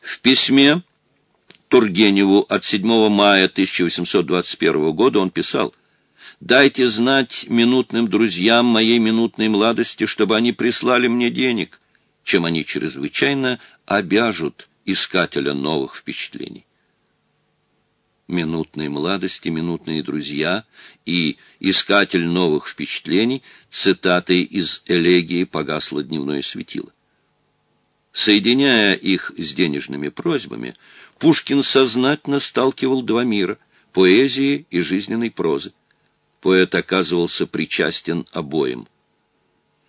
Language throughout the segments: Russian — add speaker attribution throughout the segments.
Speaker 1: В письме Тургеневу от 7 мая 1821 года он писал «Дайте знать минутным друзьям моей минутной младости, чтобы они прислали мне денег, чем они чрезвычайно обяжут искателя новых впечатлений» минутной молодости, минутные друзья и искатель новых впечатлений, цитаты из элегии «Погасло дневное светило». Соединяя их с денежными просьбами, Пушкин сознательно сталкивал два мира — поэзии и жизненной прозы. Поэт оказывался причастен обоим.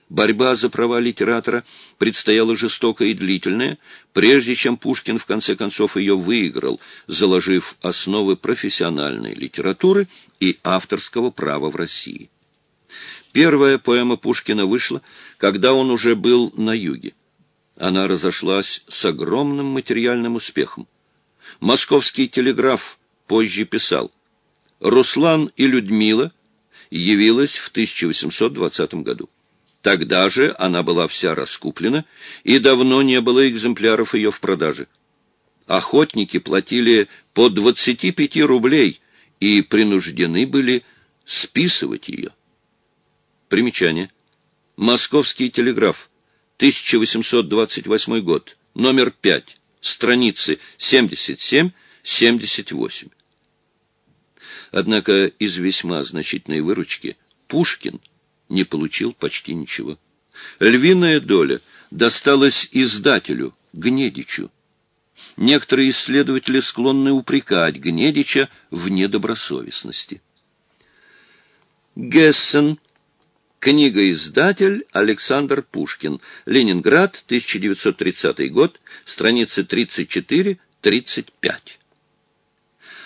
Speaker 1: Борьба за права литератора предстояла жестокая и длительная, прежде чем Пушкин в конце концов ее выиграл, заложив основы профессиональной литературы и авторского права в России. Первая поэма Пушкина вышла, когда он уже был на юге. Она разошлась с огромным материальным успехом. Московский телеграф позже писал «Руслан и Людмила» явилась в 1820 году. Тогда же она была вся раскуплена, и давно не было экземпляров ее в продаже. Охотники платили по 25 рублей и принуждены были списывать ее. Примечание. Московский телеграф. 1828 год. Номер 5. Страницы 77-78. Однако из весьма значительной выручки Пушкин – не получил почти ничего. Львиная доля досталась издателю, Гнедичу. Некоторые исследователи склонны упрекать Гнедича в недобросовестности. Гессен. Книга-издатель Александр Пушкин. Ленинград, 1930 год. Страницы 34-35.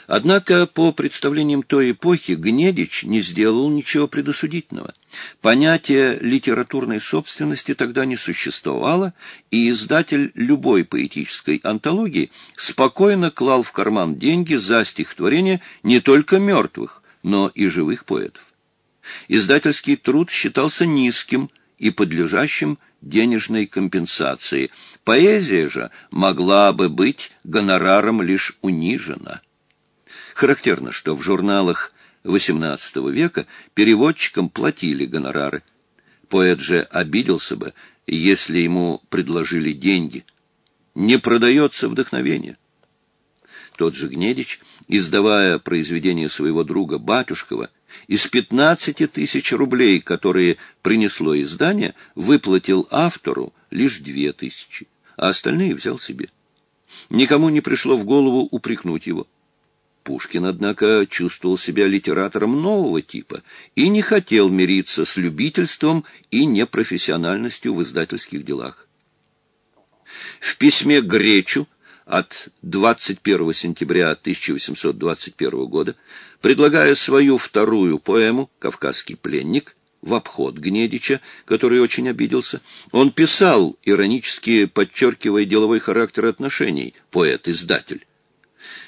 Speaker 1: Однако, по представлениям той эпохи, Гнедич не сделал ничего предосудительного. Понятие литературной собственности тогда не существовало, и издатель любой поэтической антологии спокойно клал в карман деньги за стихотворение не только мертвых, но и живых поэтов. Издательский труд считался низким и подлежащим денежной компенсации. Поэзия же могла бы быть гонораром лишь унижена. Характерно, что в журналах XVIII века переводчикам платили гонорары. Поэт же обиделся бы, если ему предложили деньги. Не продается вдохновение. Тот же Гнедич, издавая произведение своего друга Батюшкова, из 15 тысяч рублей, которые принесло издание, выплатил автору лишь две тысячи, а остальные взял себе. Никому не пришло в голову упрекнуть его. Пушкин, однако, чувствовал себя литератором нового типа и не хотел мириться с любительством и непрофессиональностью в издательских делах. В письме Гречу от 21 сентября 1821 года, предлагая свою вторую поэму «Кавказский пленник», в обход Гнедича, который очень обиделся, он писал, иронически подчеркивая деловой характер отношений, поэт-издатель.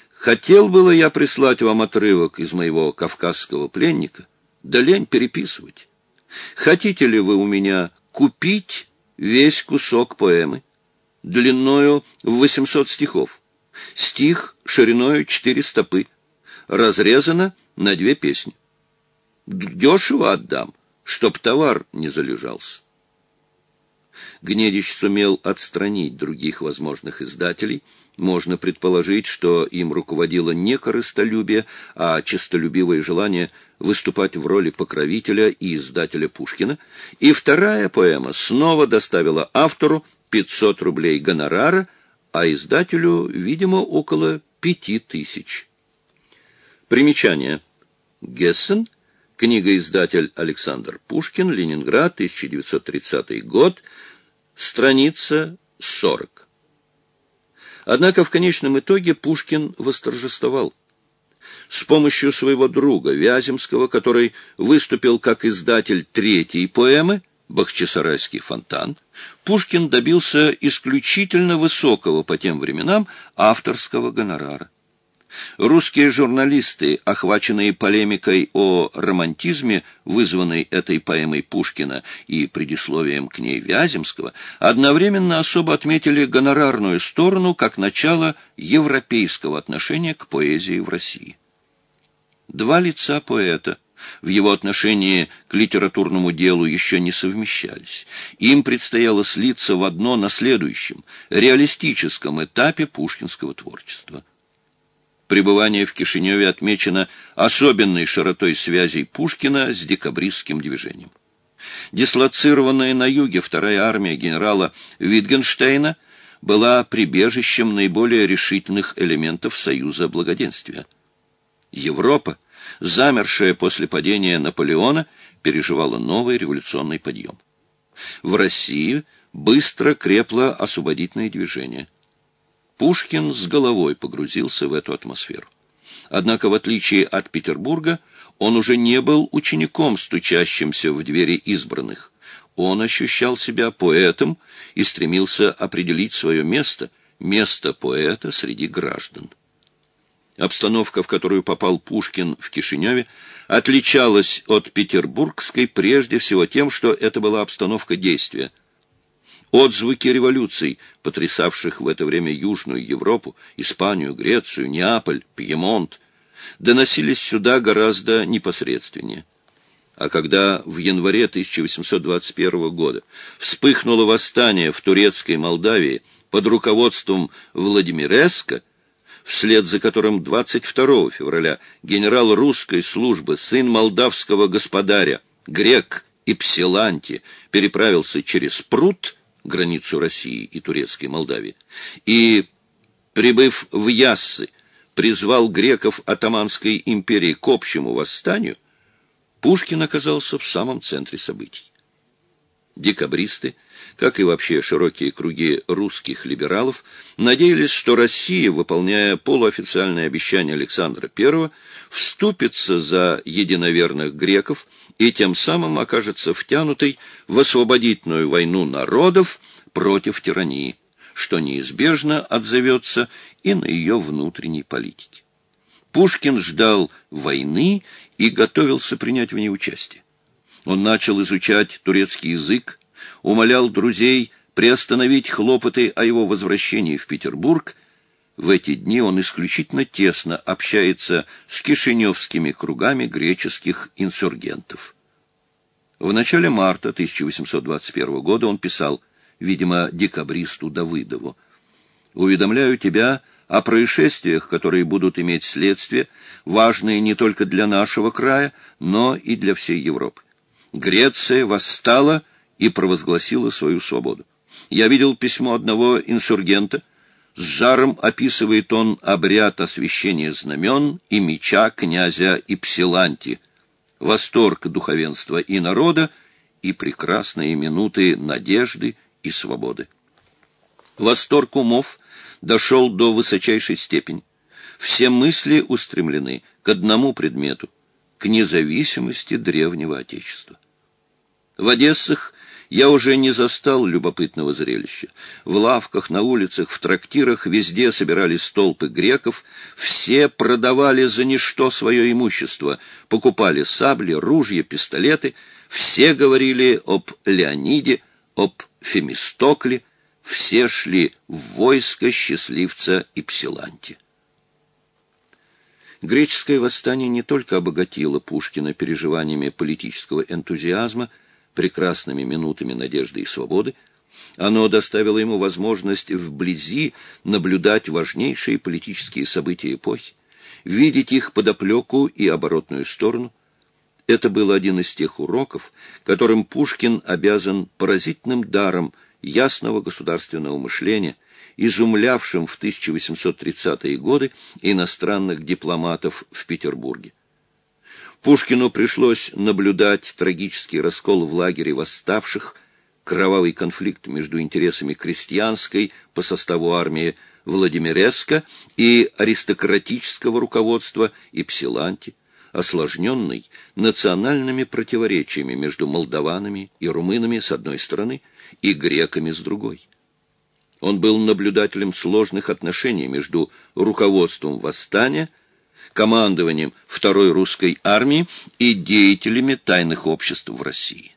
Speaker 1: Хотел было я прислать вам отрывок из моего кавказского пленника, да лень переписывать. Хотите ли вы у меня купить весь кусок поэмы, длиною в 800 стихов, стих шириною четыре стопы, разрезано на две песни? Дешево отдам, чтоб товар не залежался. Гнедич сумел отстранить других возможных издателей. Можно предположить, что им руководило не корыстолюбие, а честолюбивое желание выступать в роли покровителя и издателя Пушкина. И вторая поэма снова доставила автору 500 рублей гонорара, а издателю, видимо, около пяти тысяч. Примечание. Гессен. Книга-издатель Александр Пушкин. Ленинград. 1930 год страница 40. Однако в конечном итоге Пушкин восторжествовал. С помощью своего друга Вяземского, который выступил как издатель третьей поэмы «Бахчисарайский фонтан», Пушкин добился исключительно высокого по тем временам авторского гонорара. Русские журналисты, охваченные полемикой о романтизме, вызванной этой поэмой Пушкина и предисловием к ней Вяземского, одновременно особо отметили гонорарную сторону как начало европейского отношения к поэзии в России. Два лица поэта в его отношении к литературному делу еще не совмещались. Им предстояло слиться в одно на следующем, реалистическом этапе пушкинского творчества. Пребывание в Кишиневе отмечено особенной широтой связей Пушкина с декабристским движением. Дислоцированная на юге вторая армия генерала Витгенштейна была прибежищем наиболее решительных элементов Союза Благоденствия. Европа, замершая после падения Наполеона, переживала новый революционный подъем. В России быстро крепло освободительное движение – Пушкин с головой погрузился в эту атмосферу. Однако, в отличие от Петербурга, он уже не был учеником, стучащимся в двери избранных. Он ощущал себя поэтом и стремился определить свое место, место поэта среди граждан. Обстановка, в которую попал Пушкин в Кишиневе, отличалась от петербургской прежде всего тем, что это была обстановка действия – Отзвуки революций, потрясавших в это время Южную Европу, Испанию, Грецию, Неаполь, Пьемонт, доносились сюда гораздо непосредственнее. А когда в январе 1821 года вспыхнуло восстание в турецкой Молдавии под руководством Владимиреска, вслед за которым 22 февраля генерал русской службы, сын молдавского господаря, грек и Псиланти, переправился через пруд, границу России и Турецкой Молдавии, и, прибыв в Яссы, призвал греков Атаманской империи к общему восстанию, Пушкин оказался в самом центре событий. Декабристы, как и вообще широкие круги русских либералов, надеялись, что Россия, выполняя полуофициальное обещание Александра I, вступится за единоверных греков и тем самым окажется втянутой в освободительную войну народов против тирании, что неизбежно отзовется и на ее внутренней политике. Пушкин ждал войны и готовился принять в ней участие. Он начал изучать турецкий язык, умолял друзей приостановить хлопоты о его возвращении в Петербург. В эти дни он исключительно тесно общается с кишиневскими кругами греческих инсургентов. В начале марта 1821 года он писал, видимо, декабристу Давыдову, «Уведомляю тебя о происшествиях, которые будут иметь следствие, важные не только для нашего края, но и для всей Европы. Греция восстала и провозгласила свою свободу. Я видел письмо одного инсургента, с жаром описывает он обряд освящения знамен и меча князя Ипсиланти, восторг духовенства и народа и прекрасные минуты надежды и свободы. Восторг умов дошел до высочайшей степени. Все мысли устремлены к одному предмету — к независимости древнего Отечества. В Одессах я уже не застал любопытного зрелища. В лавках, на улицах, в трактирах везде собирались толпы греков, все продавали за ничто свое имущество, покупали сабли, ружья, пистолеты, все говорили об Леониде, об Фемистокле, все шли в войско счастливца и Псиланти. Греческое восстание не только обогатило Пушкина переживаниями политического энтузиазма, прекрасными минутами надежды и свободы, оно доставило ему возможность вблизи наблюдать важнейшие политические события эпохи, видеть их подоплеку и оборотную сторону. Это был один из тех уроков, которым Пушкин обязан поразительным даром ясного государственного мышления, изумлявшим в 1830-е годы иностранных дипломатов в Петербурге. Пушкину пришлось наблюдать трагический раскол в лагере восставших, кровавый конфликт между интересами крестьянской по составу армии Владимиреска и аристократического руководства Ипсиланти, осложненный национальными противоречиями между молдаванами и румынами с одной стороны и греками с другой. Он был наблюдателем сложных отношений между руководством восстания, командованием Второй русской армии и деятелями тайных обществ в России.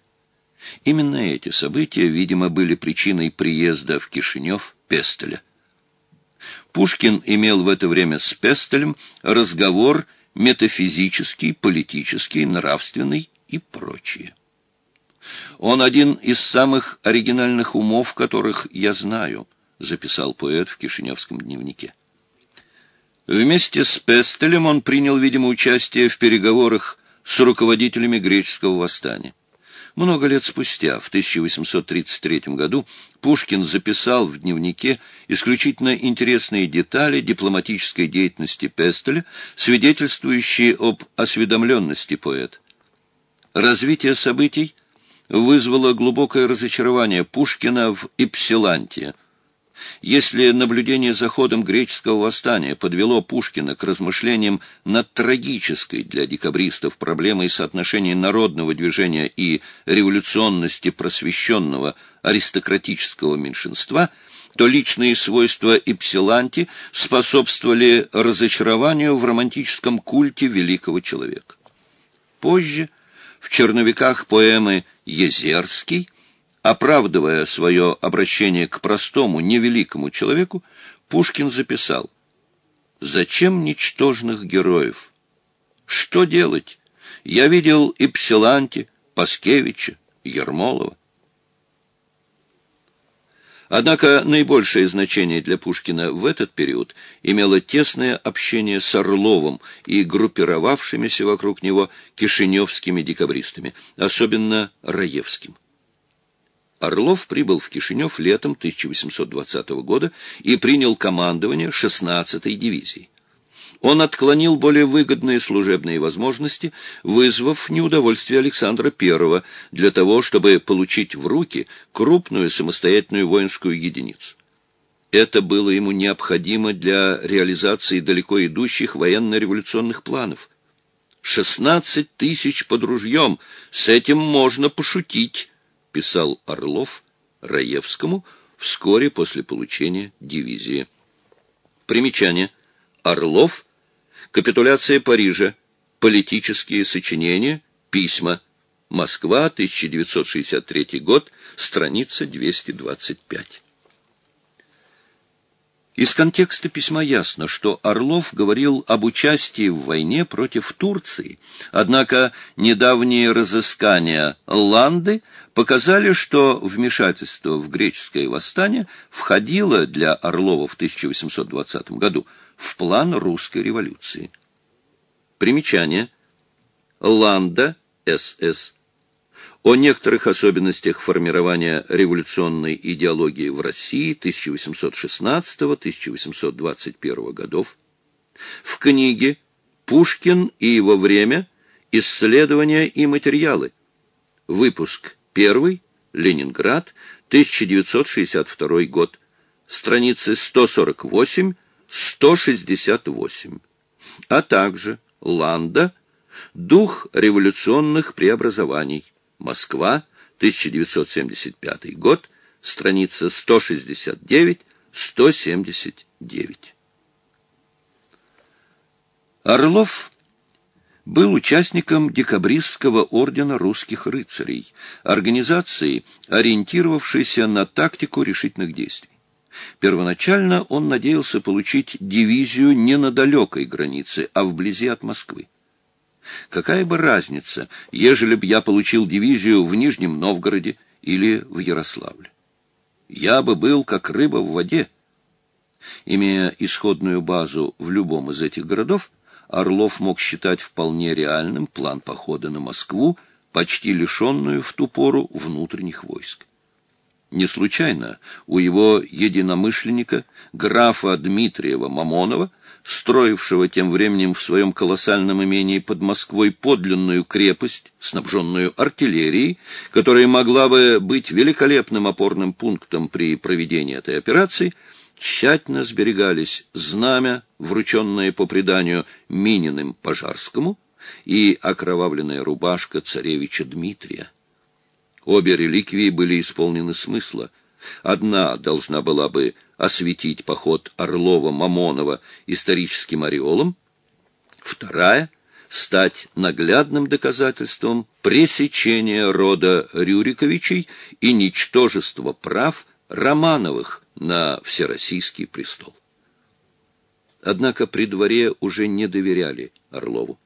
Speaker 1: Именно эти события, видимо, были причиной приезда в Кишинев Пестеля. Пушкин имел в это время с Пестелем разговор метафизический, политический, нравственный и прочее. Он один из самых оригинальных умов, которых я знаю, записал поэт в Кишиневском дневнике. Вместе с Пестелем он принял, видимо, участие в переговорах с руководителями греческого восстания. Много лет спустя, в 1833 году, Пушкин записал в дневнике исключительно интересные детали дипломатической деятельности Пестеля, свидетельствующие об осведомленности поэта. Развитие событий вызвало глубокое разочарование Пушкина в Ипсиланте. Если наблюдение за ходом греческого восстания подвело Пушкина к размышлениям над трагической для декабристов проблемой соотношения народного движения и революционности просвещенного аристократического меньшинства, то личные свойства Ипсиланти способствовали разочарованию в романтическом культе великого человека. Позже, в черновиках поэмы Езерский, оправдывая свое обращение к простому, невеликому человеку, Пушкин записал «Зачем ничтожных героев? Что делать? Я видел и Псиланти, Паскевича, Ермолова. Однако наибольшее значение для Пушкина в этот период имело тесное общение с Орловым и группировавшимися вокруг него кишиневскими декабристами, особенно Раевским. Орлов прибыл в Кишинев летом 1820 года и принял командование 16-й дивизии он отклонил более выгодные служебные возможности, вызвав неудовольствие Александра I для того, чтобы получить в руки крупную самостоятельную воинскую единицу. Это было ему необходимо для реализации далеко идущих военно-революционных планов. «Шестнадцать тысяч под ружьем, с этим можно пошутить», — писал Орлов Раевскому вскоре после получения дивизии. Примечание. Орлов — Капитуляция Парижа. Политические сочинения. Письма. Москва, 1963 год, страница 225. Из контекста письма ясно, что Орлов говорил об участии в войне против Турции, однако недавние разыскания Ланды показали, что вмешательство в греческое восстание входило для Орлова в 1820 году в план русской революции. Примечание. Ланда, СС. О некоторых особенностях формирования революционной идеологии в России 1816-1821 годов. В книге «Пушкин и его время. Исследования и материалы». Выпуск 1. Ленинград, 1962 год. Страницы 148 168, а также Ланда «Дух революционных преобразований. Москва, 1975 год», страница 169-179. Орлов был участником декабристского ордена русских рыцарей, организации, ориентировавшейся на тактику решительных действий. Первоначально он надеялся получить дивизию не на далекой границе, а вблизи от Москвы. Какая бы разница, ежели б я получил дивизию в Нижнем Новгороде или в Ярославле? Я бы был как рыба в воде. Имея исходную базу в любом из этих городов, Орлов мог считать вполне реальным план похода на Москву, почти лишенную в ту пору внутренних войск. Не случайно у его единомышленника, графа Дмитриева Мамонова, строившего тем временем в своем колоссальном имении под Москвой подлинную крепость, снабженную артиллерией, которая могла бы быть великолепным опорным пунктом при проведении этой операции, тщательно сберегались знамя, врученное по преданию Мининым Пожарскому, и окровавленная рубашка царевича Дмитрия. Обе реликвии были исполнены смысла. Одна должна была бы осветить поход Орлова-Мамонова историческим ореолом, вторая — стать наглядным доказательством пресечения рода Рюриковичей и ничтожества прав Романовых на всероссийский престол. Однако при дворе уже не доверяли Орлову.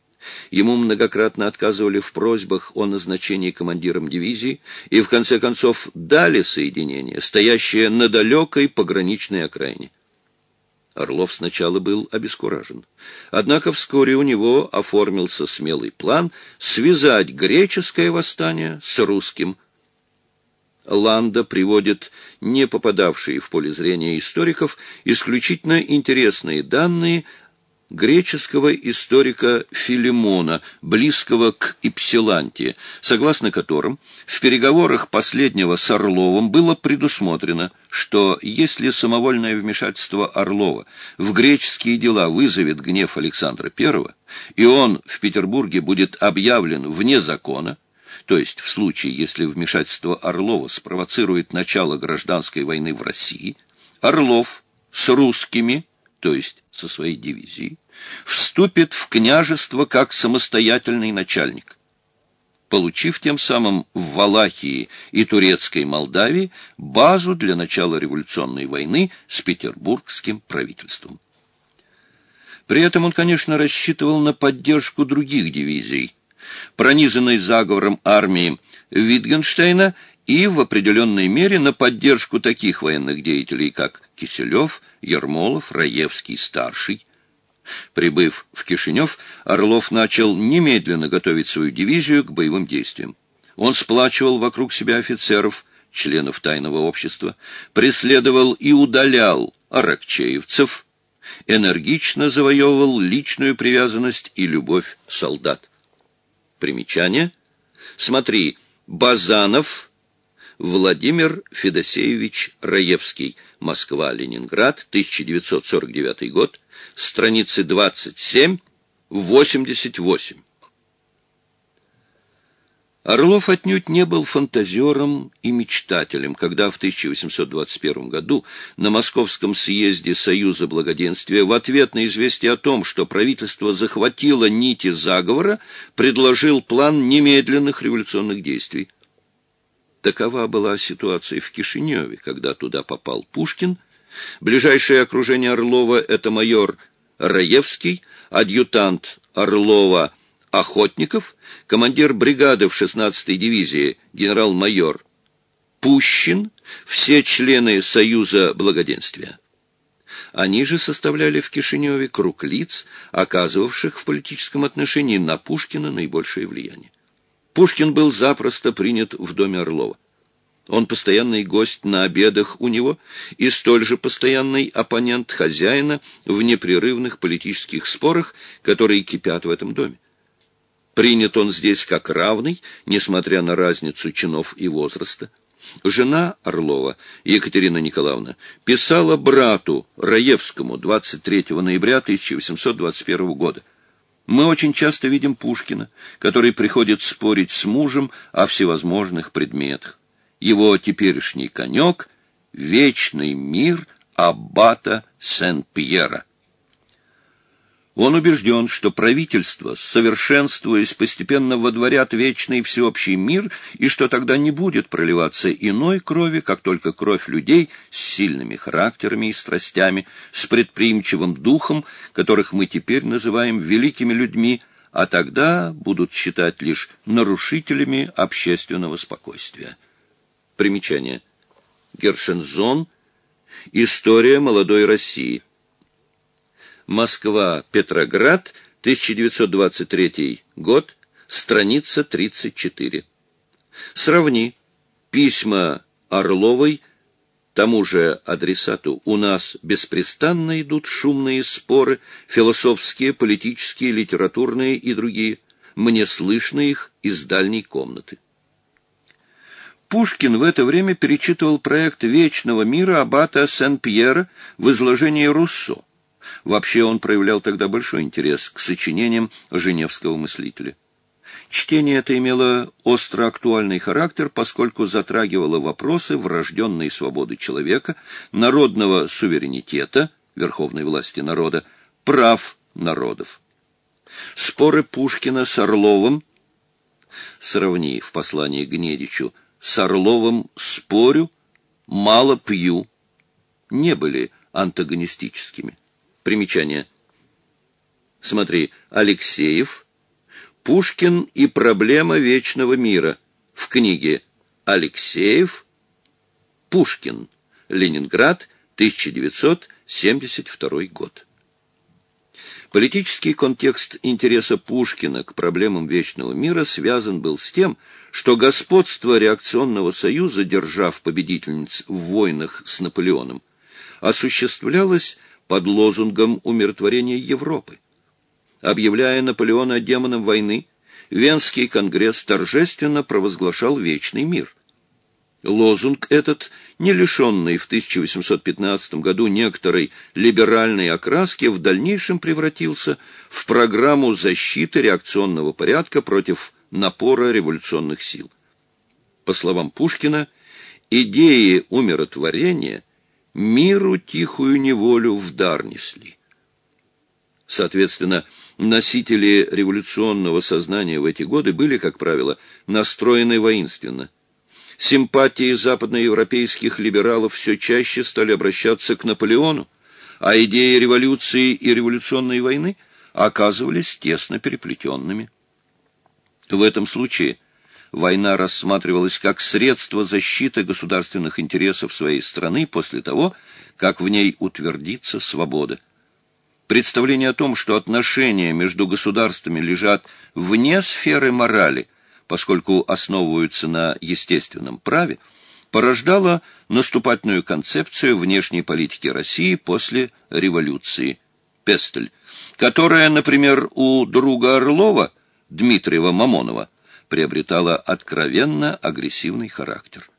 Speaker 1: Ему многократно отказывали в просьбах о назначении командиром дивизии и, в конце концов, дали соединение, стоящее на далекой пограничной окраине. Орлов сначала был обескуражен. Однако вскоре у него оформился смелый план связать греческое восстание с русским Ланда приводит не попадавшие в поле зрения историков исключительно интересные данные греческого историка Филимона, близкого к Ипсиланте, согласно которым в переговорах последнего с Орловым было предусмотрено, что если самовольное вмешательство Орлова в греческие дела вызовет гнев Александра I, и он в Петербурге будет объявлен вне закона, то есть в случае, если вмешательство Орлова спровоцирует начало гражданской войны в России, Орлов с русскими, то есть со своей дивизией, вступит в княжество как самостоятельный начальник, получив тем самым в Валахии и Турецкой Молдавии базу для начала революционной войны с петербургским правительством. При этом он, конечно, рассчитывал на поддержку других дивизий, пронизанной заговором армии Витгенштейна и в определенной мере на поддержку таких военных деятелей, как Киселев, Ермолов, Раевский-старший. Прибыв в Кишинев, Орлов начал немедленно готовить свою дивизию к боевым действиям. Он сплачивал вокруг себя офицеров, членов тайного общества, преследовал и удалял аракчеевцев, энергично завоевывал личную привязанность и любовь солдат. Примечание. Смотри, Базанов Владимир Федосеевич Раевский. Москва-Ленинград, 1949 год. Страницы 27-88. Орлов отнюдь не был фантазером и мечтателем, когда в 1821 году на Московском съезде Союза Благоденствия в ответ на известие о том, что правительство захватило нити заговора, предложил план немедленных революционных действий. Такова была ситуация в Кишиневе, когда туда попал Пушкин. Ближайшее окружение Орлова — это майор Раевский, адъютант Орлова — Охотников, командир бригады в 16-й дивизии генерал-майор Пущин, все члены Союза Благоденствия. Они же составляли в Кишиневе круг лиц, оказывавших в политическом отношении на Пушкина наибольшее влияние. Пушкин был запросто принят в доме Орлова. Он постоянный гость на обедах у него и столь же постоянный оппонент хозяина в непрерывных политических спорах, которые кипят в этом доме. Принят он здесь как равный, несмотря на разницу чинов и возраста. Жена Орлова, Екатерина Николаевна, писала брату Раевскому 23 ноября 1821 года. Мы очень часто видим Пушкина, который приходит спорить с мужем о всевозможных предметах. Его теперешний конек — вечный мир аббата Сен-Пьера. Он убежден, что правительство, совершенствуясь, постепенно водворят вечный всеобщий мир, и что тогда не будет проливаться иной крови, как только кровь людей с сильными характерами и страстями, с предприимчивым духом, которых мы теперь называем великими людьми, а тогда будут считать лишь нарушителями общественного спокойствия. Примечание. Гершензон. История молодой России. Москва-Петроград, 1923 год, страница 34. Сравни письма Орловой тому же адресату у нас беспрестанно идут шумные споры, философские, политические, литературные и другие. Мне слышно их из дальней комнаты. Пушкин в это время перечитывал проект «Вечного мира» аббата Сен-Пьера в изложении Руссо. Вообще он проявлял тогда большой интерес к сочинениям женевского мыслителя. Чтение это имело остро актуальный характер, поскольку затрагивало вопросы врожденной свободы человека, народного суверенитета, верховной власти народа, прав народов. Споры Пушкина с Орловым, сравни в послании Гнедичу, с Орловым спорю, мало пью, не были антагонистическими. Примечание. Смотри, Алексеев, Пушкин и проблема вечного мира в книге Алексеев, Пушкин, Ленинград, 1972 год. Политический контекст интереса Пушкина к проблемам вечного мира связан был с тем, что господство реакционного союза, держав победительниц в войнах с Наполеоном, осуществлялось под лозунгом умиротворения Европы. Объявляя Наполеона демоном войны, Венский конгресс торжественно провозглашал вечный мир. Лозунг этот, не лишенный в 1815 году некоторой либеральной окраски, в дальнейшем превратился в программу защиты реакционного порядка против напора революционных сил. По словам Пушкина, идеи умиротворения миру тихую неволю в дар несли. Соответственно, носители революционного сознания в эти годы были, как правило, настроены воинственно. Симпатии западноевропейских либералов все чаще стали обращаться к Наполеону, а идеи революции и революционной войны оказывались тесно переплетенными. В этом случае война рассматривалась как средство защиты государственных интересов своей страны после того, как в ней утвердится свобода. Представление о том, что отношения между государствами лежат вне сферы морали, поскольку основываются на естественном праве, порождало наступательную концепцию внешней политики России после революции Пестель, которая, например, у друга Орлова, Дмитриева Мамонова, приобретала откровенно агрессивный характер.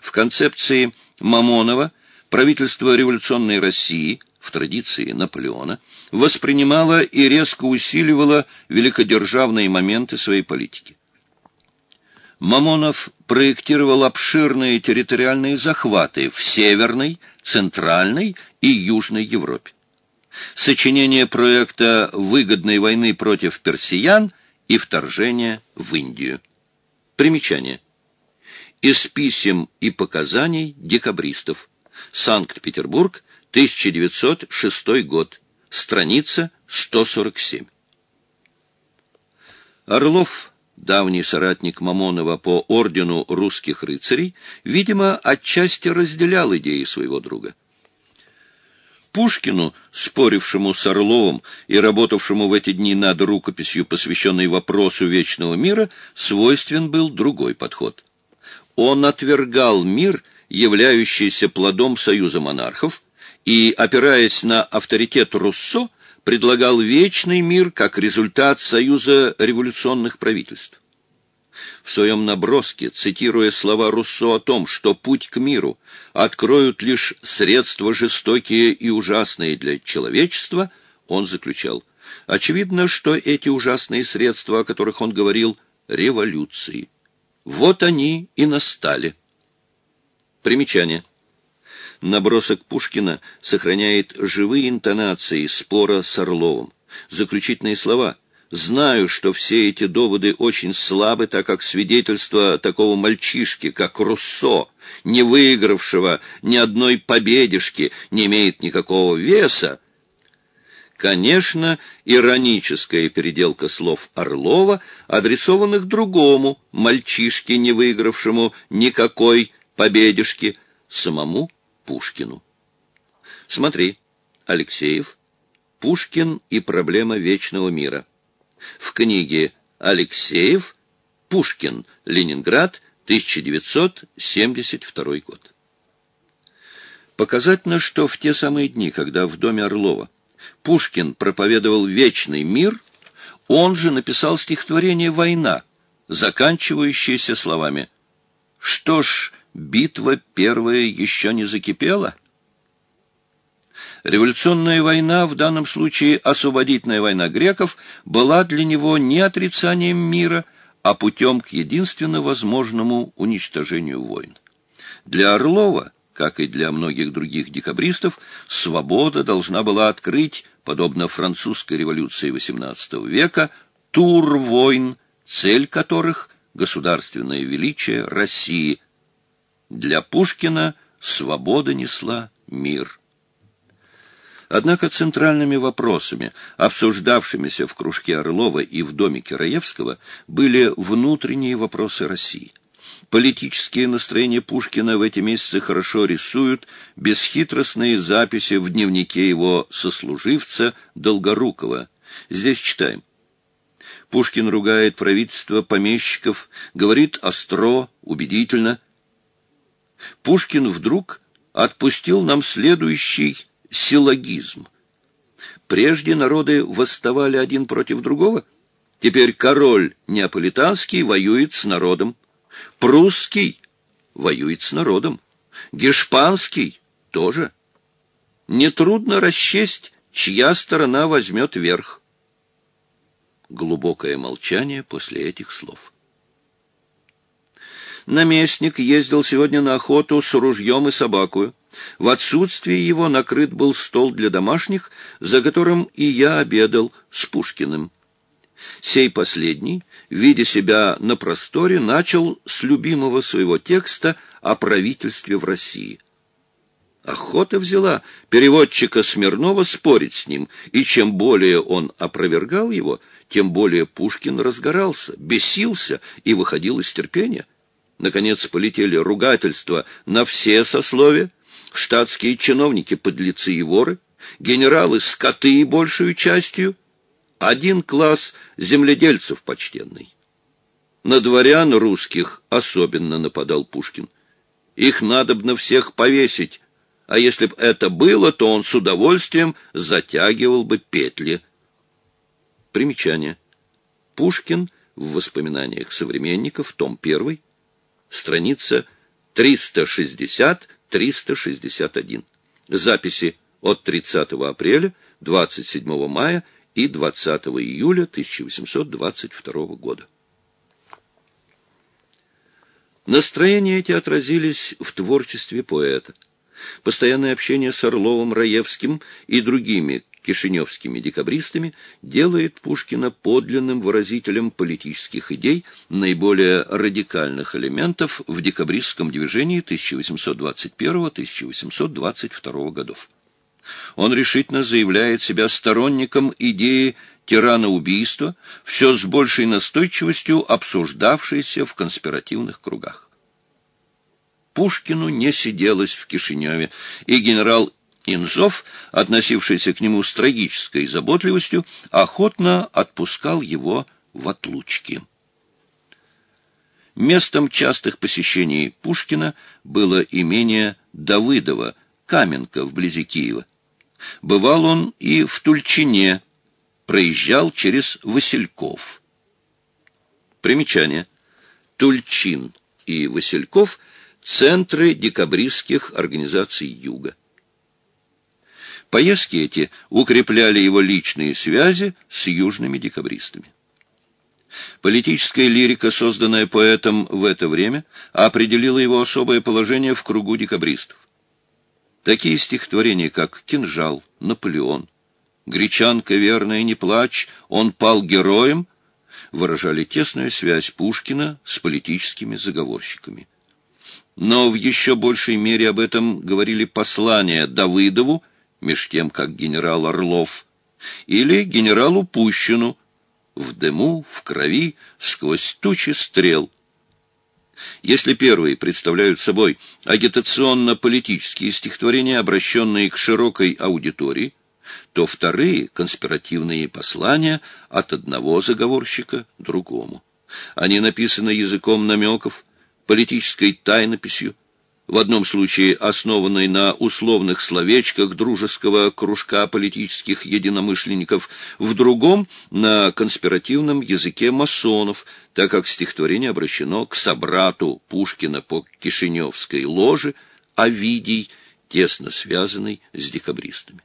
Speaker 1: В концепции Мамонова правительство революционной России – в традиции Наполеона, воспринимала и резко усиливала великодержавные моменты своей политики. Мамонов проектировал обширные территориальные захваты в Северной, Центральной и Южной Европе. Сочинение проекта выгодной войны против персиян и вторжение в Индию. Примечание. Из писем и показаний декабристов. Санкт-Петербург, 1906 год. Страница 147. Орлов, давний соратник Мамонова по ордену русских рыцарей, видимо, отчасти разделял идеи своего друга. Пушкину, спорившему с Орловым и работавшему в эти дни над рукописью, посвященной вопросу вечного мира, свойствен был другой подход. Он отвергал мир, являющийся плодом союза монархов, и, опираясь на авторитет Руссо, предлагал вечный мир как результат союза революционных правительств. В своем наброске, цитируя слова Руссо о том, что путь к миру откроют лишь средства жестокие и ужасные для человечества, он заключал, очевидно, что эти ужасные средства, о которых он говорил, революции. Вот они и настали. Примечание. Набросок Пушкина сохраняет живые интонации спора с Орловым. Заключительные слова «Знаю, что все эти доводы очень слабы, так как свидетельство такого мальчишки, как Руссо, не выигравшего ни одной победишки, не имеет никакого веса». Конечно, ироническая переделка слов Орлова, адресованных другому мальчишке, не выигравшему никакой победишки, самому Пушкину. Смотри, Алексеев, Пушкин и проблема вечного мира. В книге Алексеев, Пушкин, Ленинград, 1972 год. Показательно, что в те самые дни, когда в доме Орлова Пушкин проповедовал вечный мир, он же написал стихотворение «Война», заканчивающееся словами «Что ж, битва первая еще не закипела? Революционная война, в данном случае освободительная война греков, была для него не отрицанием мира, а путем к единственно возможному уничтожению войн. Для Орлова, как и для многих других декабристов, свобода должна была открыть, подобно французской революции XVIII века, тур войн, цель которых — государственное величие России. Для Пушкина свобода несла мир. Однако центральными вопросами, обсуждавшимися в кружке Орлова и в доме Кираевского, были внутренние вопросы России. Политические настроения Пушкина в эти месяцы хорошо рисуют бесхитростные записи в дневнике его сослуживца Долгорукова. Здесь читаем. Пушкин ругает правительство помещиков, говорит остро, убедительно. Пушкин вдруг отпустил нам следующий силлогизм. Прежде народы восставали один против другого, теперь король неаполитанский воюет с народом, прусский воюет с народом, гешпанский тоже. Нетрудно расчесть, чья сторона возьмет верх. Глубокое молчание после этих слов. Наместник ездил сегодня на охоту с ружьем и собакою. В отсутствие его накрыт был стол для домашних, за которым и я обедал с Пушкиным. Сей последний, видя себя на просторе, начал с любимого своего текста о правительстве в России. Охота взяла переводчика Смирнова спорить с ним, и чем более он опровергал его, тем более Пушкин разгорался, бесился и выходил из терпения. Наконец полетели ругательства на все сословия, штатские чиновники подлецы и воры, генералы скоты большую частью, один класс земледельцев почтенный. На дворян русских особенно нападал Пушкин. Их надобно всех повесить, а если б это было, то он с удовольствием затягивал бы петли. Примечание. Пушкин в воспоминаниях современников, том 1, страница 360-361. Записи от 30 апреля, 27 мая и 20 июля 1822 года. Настроения эти отразились в творчестве поэта. Постоянное общение с Орловым, Раевским и другими кишиневскими декабристами делает Пушкина подлинным выразителем политических идей наиболее радикальных элементов в декабристском движении 1821-1822 годов. Он решительно заявляет себя сторонником идеи тирана-убийства, все с большей настойчивостью обсуждавшейся в конспиративных кругах. Пушкину не сиделось в Кишиневе, и генерал Инзов, относившийся к нему с трагической заботливостью, охотно отпускал его в отлучки. Местом частых посещений Пушкина было имение Давыдова, Каменка, вблизи Киева. Бывал он и в Тульчине, проезжал через Васильков. Примечание. Тульчин и Васильков – центры декабристских организаций Юга. Поездки эти укрепляли его личные связи с южными декабристами. Политическая лирика, созданная поэтом в это время, определила его особое положение в кругу декабристов. Такие стихотворения, как «Кинжал», «Наполеон», «Гречанка верная, не плачь», «Он пал героем», выражали тесную связь Пушкина с политическими заговорщиками. Но в еще большей мере об этом говорили послания Давыдову меж тем как генерал Орлов, или генералу Пущину, в дыму, в крови, сквозь тучи стрел. Если первые представляют собой агитационно-политические стихотворения, обращенные к широкой аудитории, то вторые — конспиративные послания от одного заговорщика другому. Они написаны языком намеков, политической тайнописью, в одном случае основанной на условных словечках дружеского кружка политических единомышленников, в другом — на конспиративном языке масонов, так как стихотворение обращено к собрату Пушкина по Кишиневской ложе, Овидий, тесно связанный с декабристами.